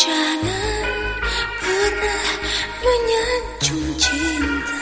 Jangan pernah menyanjung cinta.